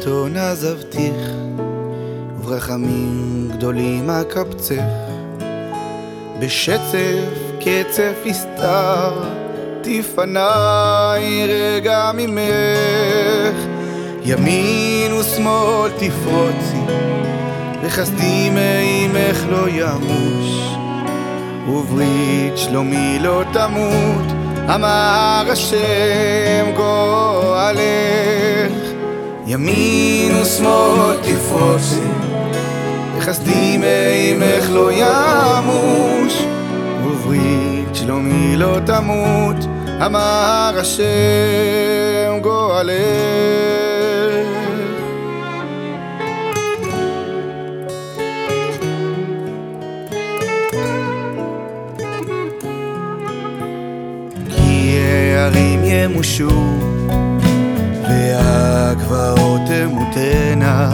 בטון עזבתיך, וברחמים גדולים אקבצך. בשצף קצף הסתר, תפניי רגע ממך. ימין ושמאל תפרוצי, וחסדי מעמך לא ימוש. וברית שלומי לא תמות, אמר השם גואלך. ימין ושמאל תפרוצי, וחסדי מעמך לא ימוש. וברית שלומי לא תמות, אמר השם גואלך. כי הערים ימושו והגבעות תמותנה.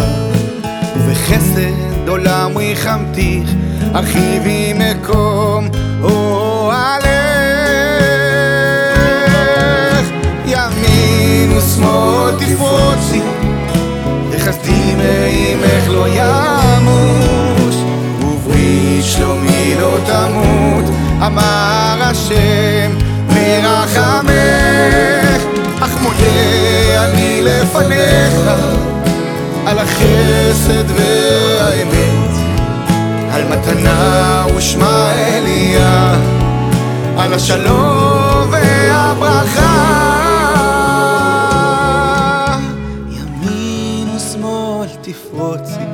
ובחסד עולם ריחמתיך הרחיבי מקום אוהלך ימין ושמאל תפרוצי וחסדי מעמך לא ימוש. וברית שלומי לא תמות אמר השם מרחמך. אך מודה אני לפניך על החסד והאמת על מתנה ושמע אליה על השלום והברכה. ימין ושמאל תפרוצי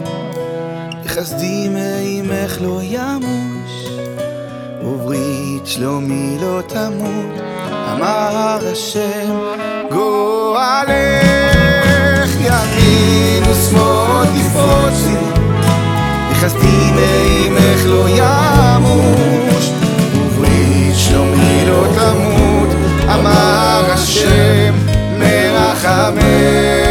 בחסדי מעמך לא ימוש וברית שלומי לא תמות. אמר השם גואלך השם מרחמם